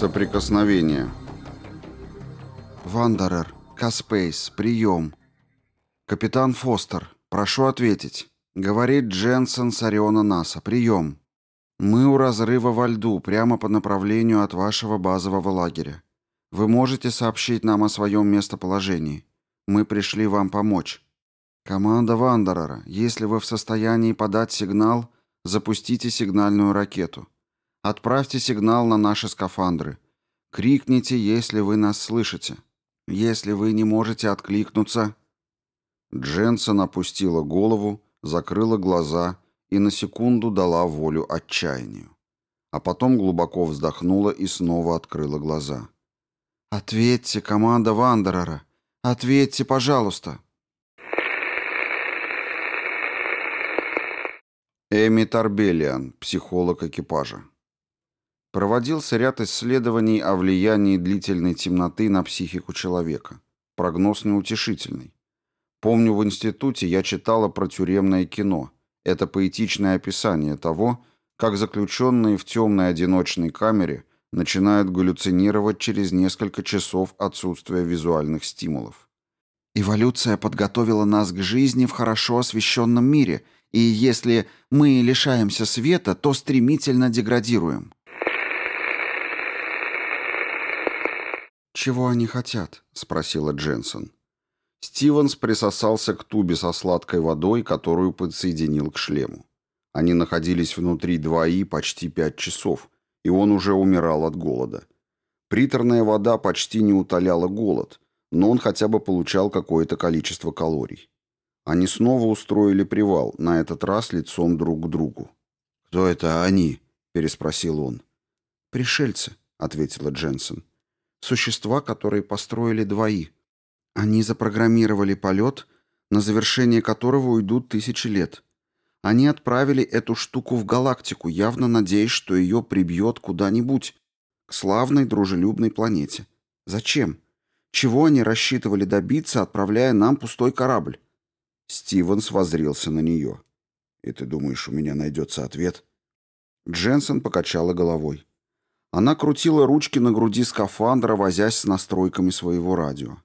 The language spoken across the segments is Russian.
Соприкосновение. Вандерер, Каспейс, прием. Капитан Фостер, прошу ответить. Говорит Дженсен с Ориона НАСА, прием. Мы у разрыва во льду, прямо по направлению от вашего базового лагеря. Вы можете сообщить нам о своем местоположении. Мы пришли вам помочь. Команда Вандерера, если вы в состоянии подать сигнал, запустите сигнальную ракету. Отправьте сигнал на наши скафандры. Крикните, если вы нас слышите. Если вы не можете откликнуться...» Дженсен опустила голову, закрыла глаза и на секунду дала волю отчаянию. А потом глубоко вздохнула и снова открыла глаза. «Ответьте, команда Вандерера! Ответьте, пожалуйста!» Эми Тарбелиан, психолог экипажа. Проводился ряд исследований о влиянии длительной темноты на психику человека. Прогноз неутешительный. Помню, в институте я читала про тюремное кино. Это поэтичное описание того, как заключенные в темной одиночной камере начинают галлюцинировать через несколько часов отсутствия визуальных стимулов. Эволюция подготовила нас к жизни в хорошо освещенном мире, и если мы лишаемся света, то стремительно деградируем. «Чего они хотят?» — спросила Дженсен. Стивенс присосался к тубе со сладкой водой, которую подсоединил к шлему. Они находились внутри двои почти пять часов, и он уже умирал от голода. Приторная вода почти не утоляла голод, но он хотя бы получал какое-то количество калорий. Они снова устроили привал, на этот раз лицом друг к другу. «Кто это они?» — переспросил он. «Пришельцы», — ответила Дженсен. Существа, которые построили двои. Они запрограммировали полет, на завершение которого уйдут тысячи лет. Они отправили эту штуку в галактику, явно надеясь, что ее прибьет куда-нибудь, к славной дружелюбной планете. Зачем? Чего они рассчитывали добиться, отправляя нам пустой корабль? Стивенс возрился на нее. «И ты думаешь, у меня найдется ответ?» Дженсен покачала головой. Она крутила ручки на груди скафандра, возясь с настройками своего радио.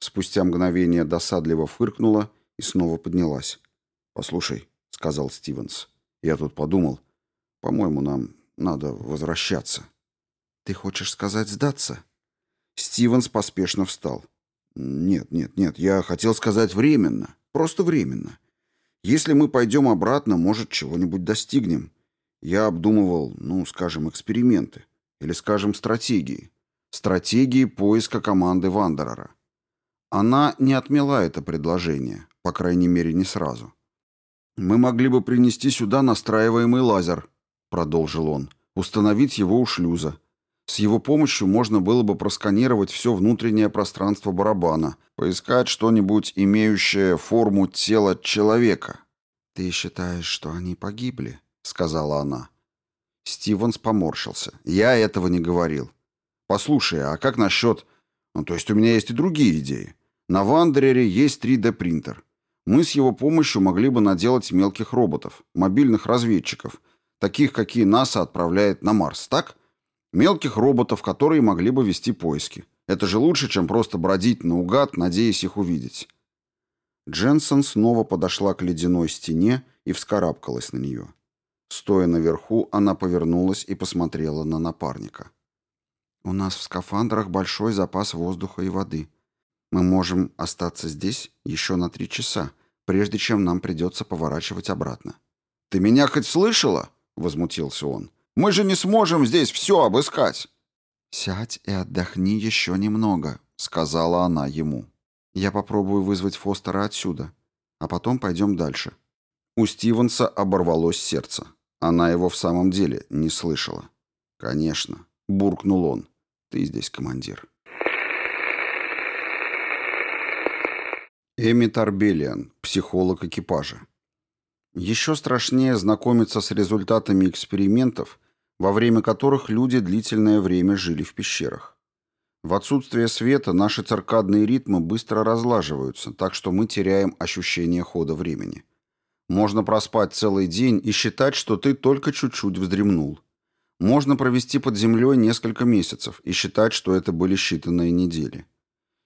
Спустя мгновение досадливо фыркнула и снова поднялась. «Послушай», — сказал Стивенс, — «я тут подумал. По-моему, нам надо возвращаться». «Ты хочешь сказать сдаться?» Стивенс поспешно встал. «Нет, нет, нет, я хотел сказать временно. Просто временно. Если мы пойдем обратно, может, чего-нибудь достигнем. Я обдумывал, ну, скажем, эксперименты. Или, скажем, стратегии. Стратегии поиска команды Вандерера. Она не отмела это предложение, по крайней мере, не сразу. «Мы могли бы принести сюда настраиваемый лазер», — продолжил он, — «установить его у шлюза. С его помощью можно было бы просканировать все внутреннее пространство барабана, поискать что-нибудь, имеющее форму тела человека». «Ты считаешь, что они погибли?» — сказала она. Стивенс поморщился. «Я этого не говорил. Послушай, а как насчет... Ну, то есть у меня есть и другие идеи. На Вандерере есть 3D-принтер. Мы с его помощью могли бы наделать мелких роботов, мобильных разведчиков, таких, какие НАСА отправляет на Марс, так? Мелких роботов, которые могли бы вести поиски. Это же лучше, чем просто бродить наугад, надеясь их увидеть». Дженсен снова подошла к ледяной стене и вскарабкалась на нее. Стоя наверху, она повернулась и посмотрела на напарника. «У нас в скафандрах большой запас воздуха и воды. Мы можем остаться здесь еще на три часа, прежде чем нам придется поворачивать обратно». «Ты меня хоть слышала?» — возмутился он. «Мы же не сможем здесь все обыскать!» «Сядь и отдохни еще немного», — сказала она ему. «Я попробую вызвать Фостера отсюда, а потом пойдем дальше». У Стивенса оборвалось сердце. Она его в самом деле не слышала. «Конечно», — буркнул он. «Ты здесь командир». Эми Тарбелиан, психолог экипажа. Еще страшнее знакомиться с результатами экспериментов, во время которых люди длительное время жили в пещерах. В отсутствие света наши циркадные ритмы быстро разлаживаются, так что мы теряем ощущение хода времени. Можно проспать целый день и считать, что ты только чуть-чуть вздремнул. Можно провести под землей несколько месяцев и считать, что это были считанные недели.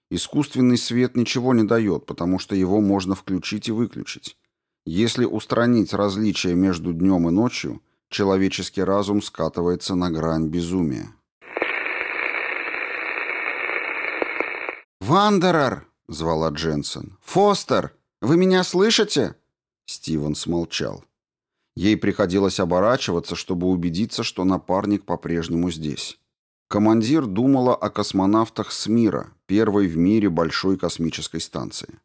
Искусственный свет ничего не дает, потому что его можно включить и выключить. Если устранить различия между днем и ночью, человеческий разум скатывается на грань безумия. «Вандерер!» — звала Дженсен. «Фостер! Вы меня слышите?» Стивен смолчал. Ей приходилось оборачиваться, чтобы убедиться, что напарник по-прежнему здесь. Командир думала о космонавтах с мира, первой в мире большой космической станции.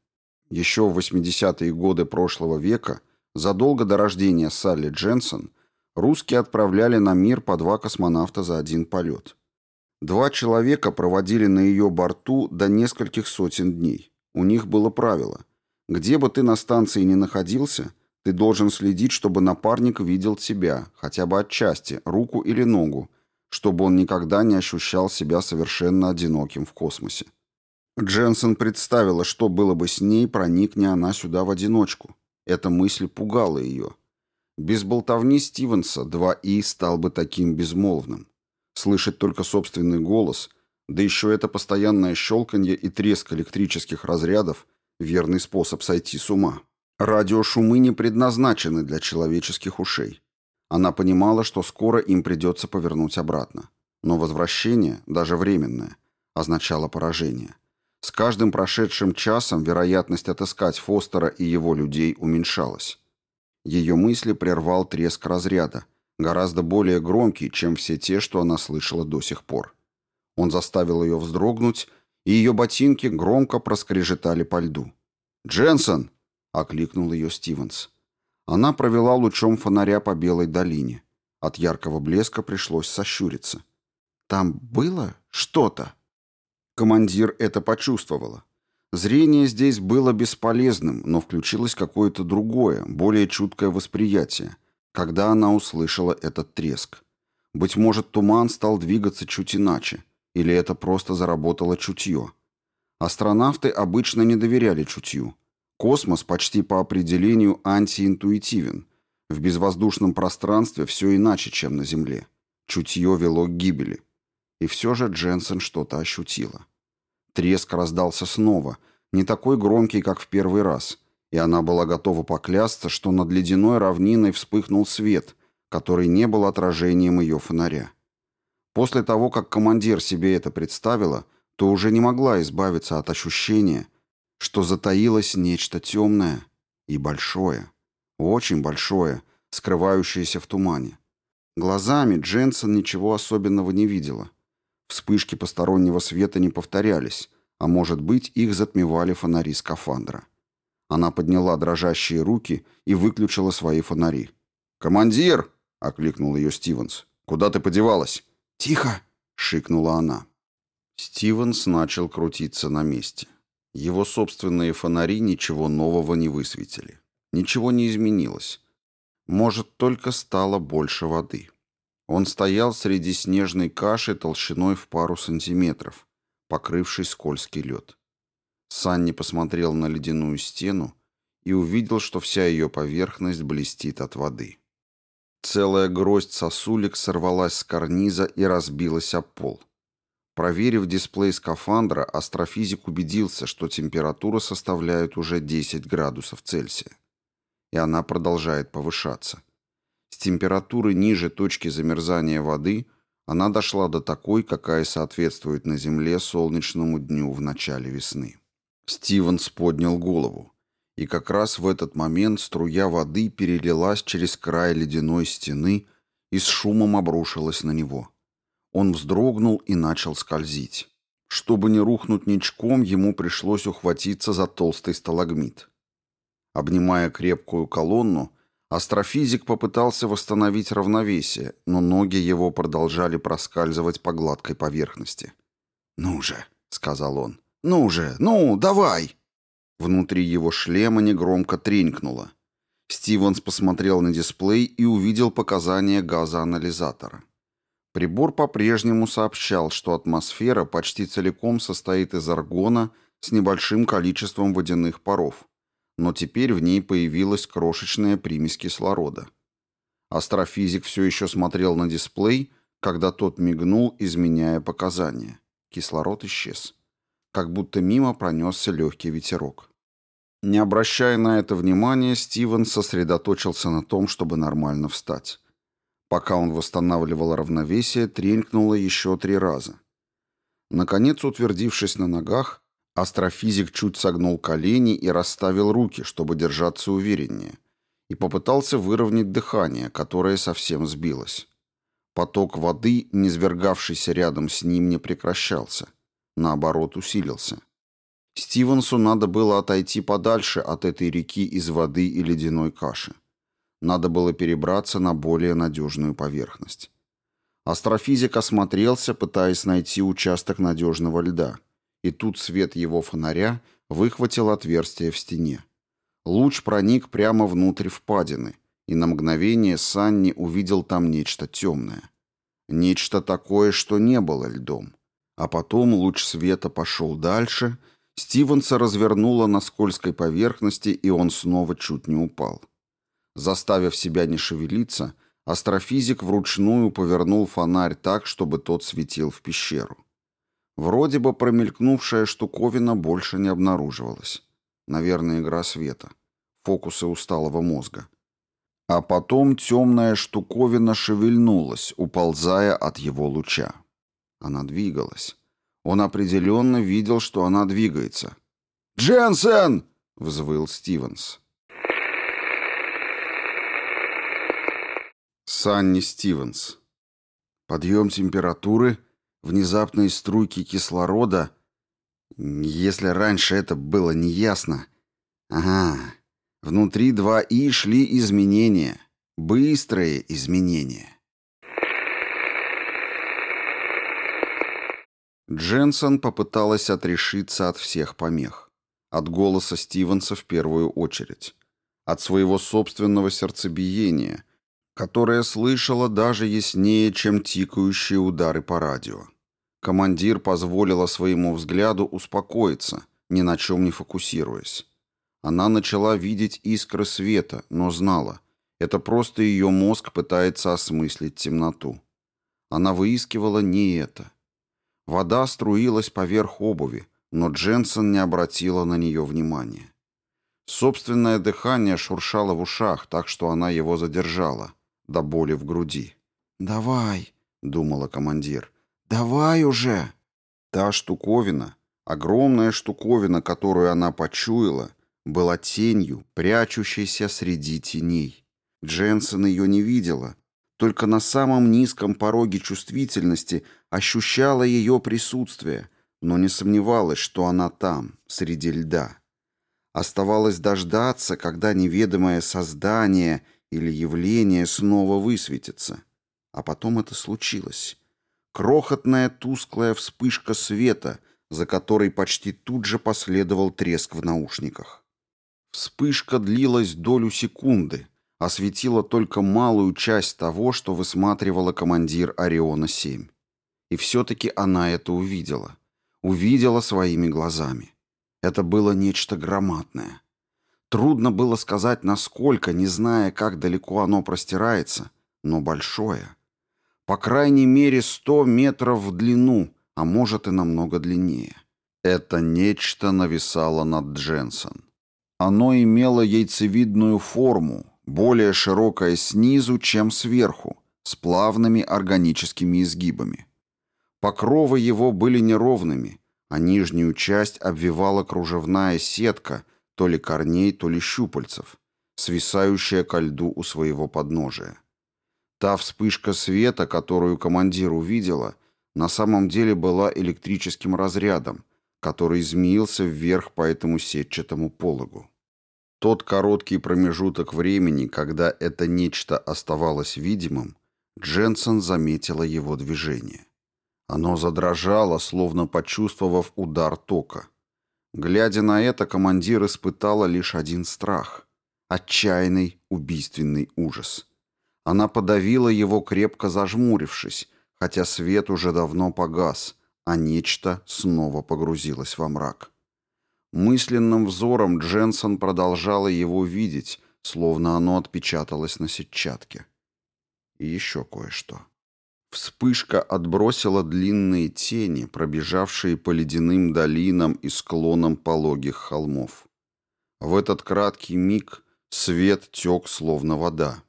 Еще в 80-е годы прошлого века, задолго до рождения Салли Дженсон, русские отправляли на мир по два космонавта за один полет. Два человека проводили на ее борту до нескольких сотен дней. У них было правило. Где бы ты на станции ни находился, ты должен следить, чтобы напарник видел тебя, хотя бы отчасти, руку или ногу, чтобы он никогда не ощущал себя совершенно одиноким в космосе. Дженсен представила, что было бы с ней, проникни она сюда в одиночку. Эта мысль пугала ее. Без болтовни Стивенса 2И стал бы таким безмолвным. Слышать только собственный голос, да еще это постоянное щелканье и треск электрических разрядов – верный способ сойти с ума. Радиошумы не предназначены для человеческих ушей. Она понимала, что скоро им придется повернуть обратно. Но возвращение, даже временное, означало поражение – с каждым прошедшим часом вероятность отыскать Фостера и его людей уменьшалась. Ее мысли прервал треск разряда, гораздо более громкий, чем все те, что она слышала до сих пор. Он заставил ее вздрогнуть, и ее ботинки громко проскрежетали по льду. «Дженсон!» — окликнул ее Стивенс. Она провела лучом фонаря по белой долине. От яркого блеска пришлось сощуриться. «Там было что-то?» Командир это почувствовала. Зрение здесь было бесполезным, но включилось какое-то другое, более чуткое восприятие, когда она услышала этот треск. Быть может, туман стал двигаться чуть иначе, или это просто заработало чутье. Астронавты обычно не доверяли чутью. Космос почти по определению антиинтуитивен. В безвоздушном пространстве все иначе, чем на Земле. Чутье вело к гибели. И все же Дженсен что-то ощутила. Треск раздался снова, не такой громкий, как в первый раз, и она была готова поклясться, что над ледяной равниной вспыхнул свет, который не был отражением ее фонаря. После того, как командир себе это представила, то уже не могла избавиться от ощущения, что затаилось нечто темное и большое, очень большое, скрывающееся в тумане. Глазами Дженсен ничего особенного не видела. Вспышки постороннего света не повторялись, а может быть, их затмевали фонари скафандра. Она подняла дрожащие руки и выключила свои фонари. «Командир!» — окликнул ее Стивенс. «Куда ты подевалась?» «Тихо!» — шикнула она. Стивенс начал крутиться на месте. Его собственные фонари ничего нового не высветили. Ничего не изменилось. Может, только стало больше воды. Он стоял среди снежной каши толщиной в пару сантиметров, покрывшей скользкий лед. Санни посмотрел на ледяную стену и увидел, что вся ее поверхность блестит от воды. Целая гроздь сосулек сорвалась с карниза и разбилась об пол. Проверив дисплей скафандра, астрофизик убедился, что температура составляет уже 10 градусов Цельсия. И она продолжает повышаться. С температуры ниже точки замерзания воды она дошла до такой, какая соответствует на Земле солнечному дню в начале весны. Стивенс поднял голову. И как раз в этот момент струя воды перелилась через край ледяной стены и с шумом обрушилась на него. Он вздрогнул и начал скользить. Чтобы не рухнуть ничком, ему пришлось ухватиться за толстый сталагмит. Обнимая крепкую колонну, Астрофизик попытался восстановить равновесие, но ноги его продолжали проскальзывать по гладкой поверхности. «Ну же», — сказал он, — «ну же, ну, давай!» Внутри его шлема негромко тренькнуло. Стивенс посмотрел на дисплей и увидел показания газоанализатора. Прибор по-прежнему сообщал, что атмосфера почти целиком состоит из аргона с небольшим количеством водяных паров но теперь в ней появилась крошечная примесь кислорода. Астрофизик все еще смотрел на дисплей, когда тот мигнул, изменяя показания. Кислород исчез. Как будто мимо пронесся легкий ветерок. Не обращая на это внимания, Стивен сосредоточился на том, чтобы нормально встать. Пока он восстанавливал равновесие, тренькнуло еще три раза. Наконец, утвердившись на ногах, астрофизик чуть согнул колени и расставил руки, чтобы держаться увереннее, и попытался выровнять дыхание, которое совсем сбилось. Поток воды, низвергавшийся рядом с ним, не прекращался. Наоборот, усилился. Стивенсу надо было отойти подальше от этой реки из воды и ледяной каши. Надо было перебраться на более надежную поверхность. Астрофизик осмотрелся, пытаясь найти участок надежного льда. И тут свет его фонаря выхватил отверстие в стене. Луч проник прямо внутрь впадины, и на мгновение Санни увидел там нечто темное. Нечто такое, что не было льдом. А потом луч света пошел дальше — Стивенса развернуло на скользкой поверхности, и он снова чуть не упал. Заставив себя не шевелиться, астрофизик вручную повернул фонарь так, чтобы тот светил в пещеру. Вроде бы промелькнувшая штуковина больше не обнаруживалась. Наверное, игра света. Фокусы усталого мозга. А потом темная штуковина шевельнулась, уползая от его луча. Она двигалась. Он определенно видел, что она двигается. «Дженсен!» — взвыл Стивенс. Санни Стивенс. Подъем температуры, внезапные струйки кислорода. Если раньше это было неясно. Ага, внутри 2И шли изменения. Быстрые изменения. Дженсон попыталась отрешиться от всех помех. От голоса Стивенса в первую очередь. От своего собственного сердцебиения, которое слышала даже яснее, чем тикающие удары по радио. Командир позволила своему взгляду успокоиться, ни на чем не фокусируясь. Она начала видеть искры света, но знала, это просто ее мозг пытается осмыслить темноту. Она выискивала не это — Вода струилась поверх обуви, но Дженсен не обратила на нее внимания. Собственное дыхание шуршало в ушах, так что она его задержала, до боли в груди. «Давай», — думала командир, — «давай уже». Та штуковина, огромная штуковина, которую она почуяла, была тенью, прячущейся среди теней. Дженсен ее не видела, только на самом низком пороге чувствительности ощущала ее присутствие, но не сомневалась, что она там, среди льда. Оставалось дождаться, когда неведомое создание или явление снова высветится. А потом это случилось. Крохотная тусклая вспышка света, за которой почти тут же последовал треск в наушниках. Вспышка длилась долю секунды — осветила только малую часть того, что высматривала командир Ориона-7. И все-таки она это увидела. Увидела своими глазами. Это было нечто громадное. Трудно было сказать, насколько, не зная, как далеко оно простирается, но большое. По крайней мере, сто метров в длину, а может и намного длиннее. Это нечто нависало над Дженсон. Оно имело яйцевидную форму, более широкое снизу, чем сверху, с плавными органическими изгибами. Покровы его были неровными, а нижнюю часть обвивала кружевная сетка то ли корней, то ли щупальцев, свисающая ко льду у своего подножия. Та вспышка света, которую командир увидела, на самом деле была электрическим разрядом, который змеился вверх по этому сетчатому пологу. Тот короткий промежуток времени, когда это нечто оставалось видимым, Дженсен заметила его движение. Оно задрожало, словно почувствовав удар тока. Глядя на это, командир испытала лишь один страх — отчаянный убийственный ужас. Она подавила его, крепко зажмурившись, хотя свет уже давно погас, а нечто снова погрузилось во мрак. Мысленным взором Дженсон продолжала его видеть, словно оно отпечаталось на сетчатке. И еще кое-что. Вспышка отбросила длинные тени, пробежавшие по ледяным долинам и склонам пологих холмов. В этот краткий миг свет тек, словно вода.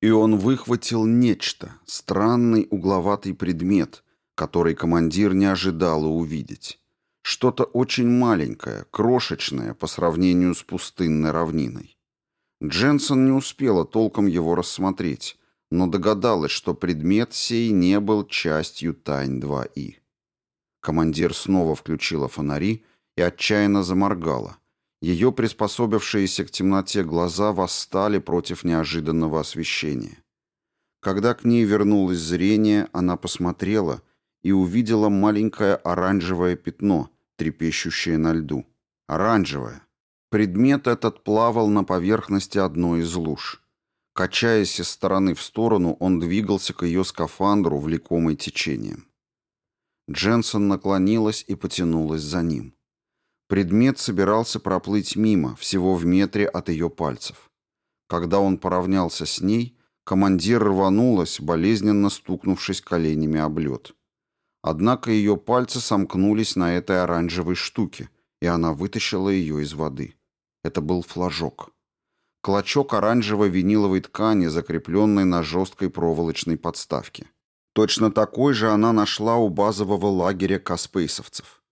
И он выхватил нечто, странный угловатый предмет, который командир не ожидал увидеть. Что-то очень маленькое, крошечное по сравнению с пустынной равниной. Дженсон не успела толком его рассмотреть, но догадалась, что предмет сей не был частью Тань-2И. Командир снова включила фонари и отчаянно заморгала. Ее приспособившиеся к темноте глаза восстали против неожиданного освещения. Когда к ней вернулось зрение, она посмотрела и увидела маленькое оранжевое пятно, трепещущее на льду. Оранжевое. Предмет этот плавал на поверхности одной из луж. Качаясь из стороны в сторону, он двигался к ее скафандру, влекомой течением. Дженсон наклонилась и потянулась за ним. Предмет собирался проплыть мимо, всего в метре от ее пальцев. Когда он поравнялся с ней, командир рванулась, болезненно стукнувшись коленями об лед. Однако ее пальцы сомкнулись на этой оранжевой штуке, и она вытащила ее из воды. Это был флажок клочок оранжевой виниловой ткани, закрепленной на жесткой проволочной подставке. Точно такой же она нашла у базового лагеря каспейсовцев.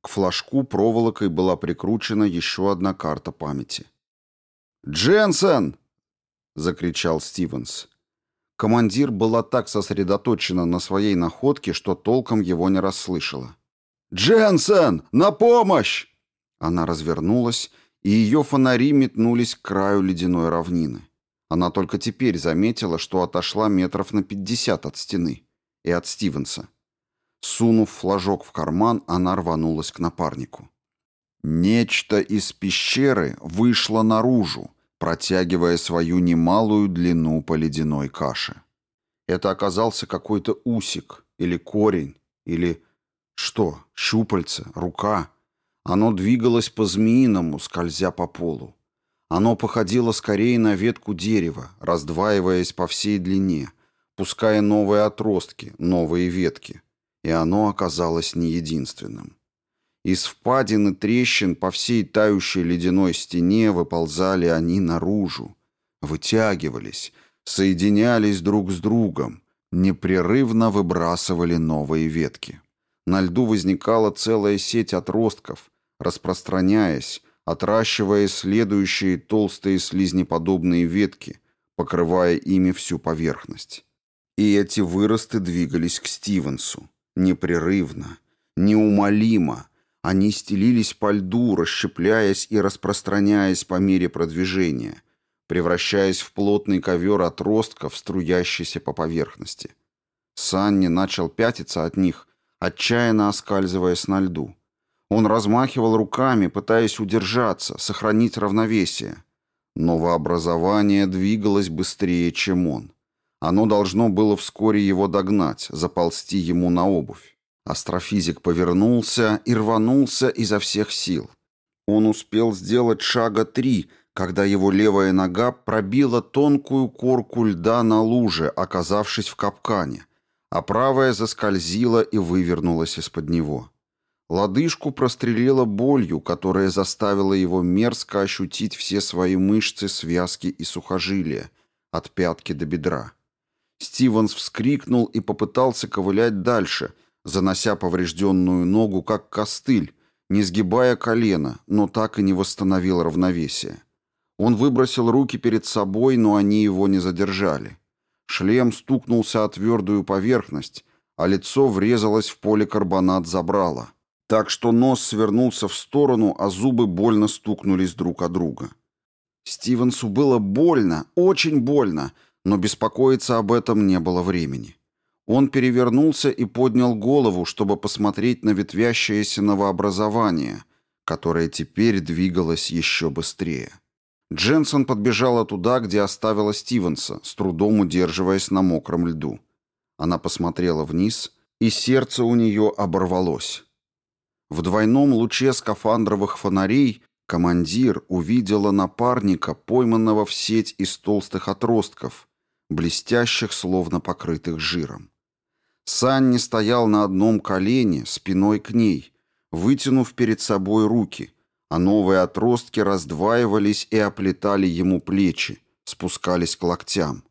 К флажку проволокой была прикручена еще одна карта памяти. «Дженсен!» — закричал Стивенс. Командир была так сосредоточена на своей находке, что толком его не расслышала. «Дженсен! На помощь!» Она развернулась и ее фонари метнулись к краю ледяной равнины. Она только теперь заметила, что отошла метров на пятьдесят от стены и от Стивенса. Сунув флажок в карман, она рванулась к напарнику. Нечто из пещеры вышло наружу, протягивая свою немалую длину по ледяной каше. Это оказался какой-то усик, или корень, или что, щупальце, рука — оно двигалось по-змеиному, скользя по полу. Оно походило скорее на ветку дерева, раздваиваясь по всей длине, пуская новые отростки, новые ветки. И оно оказалось не единственным. Из впадин и трещин по всей тающей ледяной стене выползали они наружу, вытягивались, соединялись друг с другом, непрерывно выбрасывали новые ветки. На льду возникала целая сеть отростков, распространяясь, отращивая следующие толстые слизнеподобные ветки, покрывая ими всю поверхность. И эти выросты двигались к Стивенсу. Непрерывно, неумолимо. Они стелились по льду, расщепляясь и распространяясь по мере продвижения, превращаясь в плотный ковер отростков, струящийся по поверхности. Санни начал пятиться от них, отчаянно оскальзываясь на льду. Он размахивал руками, пытаясь удержаться, сохранить равновесие. Новообразование двигалось быстрее, чем он. Оно должно было вскоре его догнать, заползти ему на обувь. Астрофизик повернулся и рванулся изо всех сил. Он успел сделать шага три, когда его левая нога пробила тонкую корку льда на луже, оказавшись в капкане, а правая заскользила и вывернулась из-под него. Лодыжку прострелила болью, которая заставила его мерзко ощутить все свои мышцы, связки и сухожилия, от пятки до бедра. Стивенс вскрикнул и попытался ковылять дальше, занося поврежденную ногу как костыль, не сгибая колено, но так и не восстановил равновесие. Он выбросил руки перед собой, но они его не задержали. Шлем стукнулся о твердую поверхность, а лицо врезалось в поликарбонат забрала так что нос свернулся в сторону, а зубы больно стукнулись друг о друга. Стивенсу было больно, очень больно, но беспокоиться об этом не было времени. Он перевернулся и поднял голову, чтобы посмотреть на ветвящееся новообразование, которое теперь двигалось еще быстрее. Дженсон подбежала туда, где оставила Стивенса, с трудом удерживаясь на мокром льду. Она посмотрела вниз, и сердце у нее оборвалось. В двойном луче скафандровых фонарей командир увидела напарника, пойманного в сеть из толстых отростков, блестящих, словно покрытых жиром. Санни стоял на одном колене, спиной к ней, вытянув перед собой руки, а новые отростки раздваивались и оплетали ему плечи, спускались к локтям.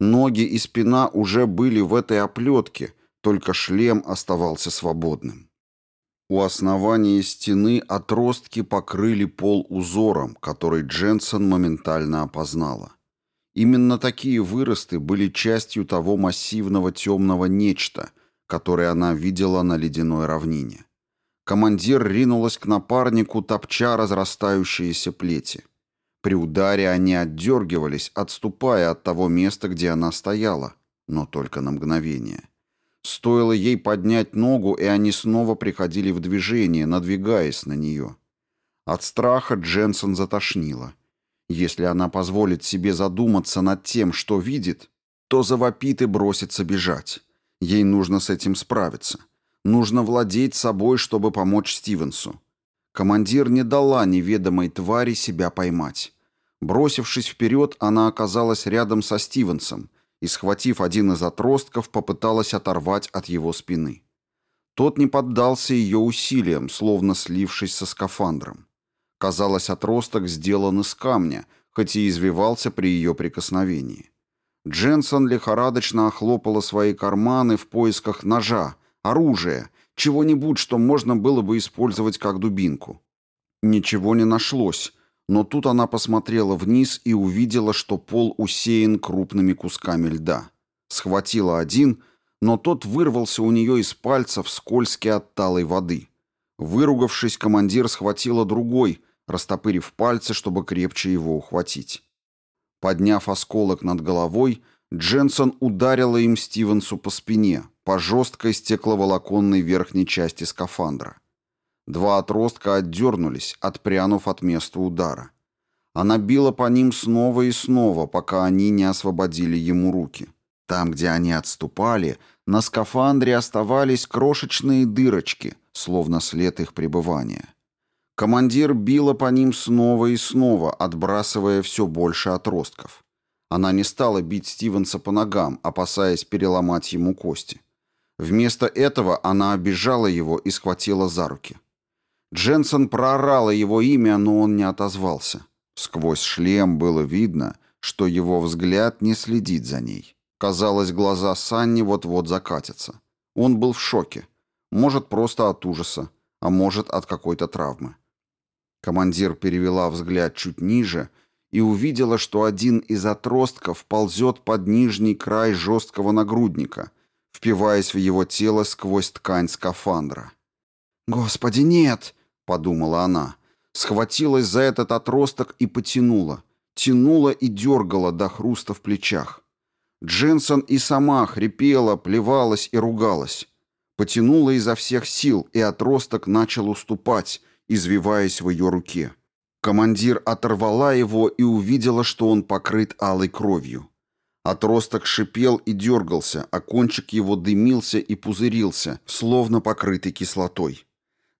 Ноги и спина уже были в этой оплетке, только шлем оставался свободным. У основания стены отростки покрыли пол узором, который Дженсен моментально опознала. Именно такие выросты были частью того массивного темного нечто, которое она видела на ледяной равнине. Командир ринулась к напарнику, топча разрастающиеся плети. При ударе они отдергивались, отступая от того места, где она стояла, но только на мгновение. Стоило ей поднять ногу, и они снова приходили в движение, надвигаясь на нее. От страха Дженсен затошнила. Если она позволит себе задуматься над тем, что видит, то завопит и бросится бежать. Ей нужно с этим справиться. Нужно владеть собой, чтобы помочь Стивенсу. Командир не дала неведомой твари себя поймать. Бросившись вперед, она оказалась рядом со Стивенсом и, схватив один из отростков, попыталась оторвать от его спины. Тот не поддался ее усилиям, словно слившись со скафандром. Казалось, отросток сделан из камня, хоть и извивался при ее прикосновении. Дженсон лихорадочно охлопала свои карманы в поисках ножа, оружия, чего-нибудь, что можно было бы использовать как дубинку. Ничего не нашлось, но тут она посмотрела вниз и увидела, что пол усеян крупными кусками льда. Схватила один, но тот вырвался у нее из пальцев скользкий от талой воды. Выругавшись, командир схватила другой, растопырив пальцы, чтобы крепче его ухватить. Подняв осколок над головой, Дженсон ударила им Стивенсу по спине, по жесткой стекловолоконной верхней части скафандра. Два отростка отдернулись, отпрянув от места удара. Она била по ним снова и снова, пока они не освободили ему руки. Там, где они отступали, на скафандре оставались крошечные дырочки, словно след их пребывания. Командир била по ним снова и снова, отбрасывая все больше отростков. Она не стала бить Стивенса по ногам, опасаясь переломать ему кости. Вместо этого она обижала его и схватила за руки. Дженсен проорала его имя, но он не отозвался. Сквозь шлем было видно, что его взгляд не следит за ней. Казалось, глаза Санни вот-вот закатятся. Он был в шоке. Может, просто от ужаса, а может, от какой-то травмы. Командир перевела взгляд чуть ниже и увидела, что один из отростков ползет под нижний край жесткого нагрудника, впиваясь в его тело сквозь ткань скафандра. «Господи, нет!» — подумала она. Схватилась за этот отросток и потянула. Тянула и дергала до хруста в плечах. Дженсон и сама хрипела, плевалась и ругалась. Потянула изо всех сил, и отросток начал уступать — извиваясь в ее руке. Командир оторвала его и увидела, что он покрыт алой кровью. Отросток шипел и дергался, а кончик его дымился и пузырился, словно покрытый кислотой.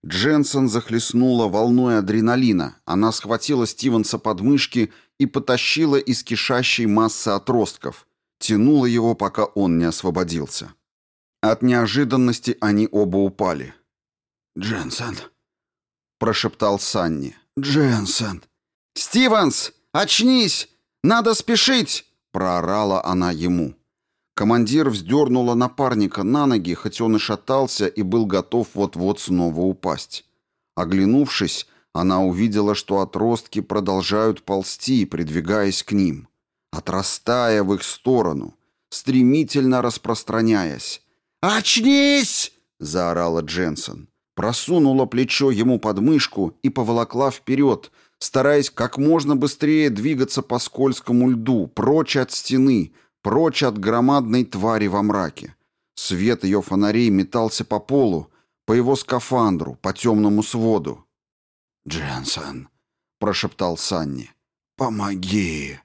Дженсен захлестнула волной адреналина. Она схватила Стивенса под мышки и потащила из кишащей массы отростков. Тянула его, пока он не освободился. От неожиданности они оба упали. «Дженсен», прошептал Санни. «Дженсен!» «Стивенс! Очнись! Надо спешить!» — проорала она ему. Командир вздернула напарника на ноги, хоть он и шатался и был готов вот-вот снова упасть. Оглянувшись, она увидела, что отростки продолжают ползти, придвигаясь к ним, отрастая в их сторону, стремительно распространяясь. «Очнись!» — заорала Дженсен просунула плечо ему под мышку и поволокла вперед, стараясь как можно быстрее двигаться по скользкому льду, прочь от стены, прочь от громадной твари во мраке. Свет ее фонарей метался по полу, по его скафандру, по темному своду. «Дженсен», — прошептал Санни, — «помоги».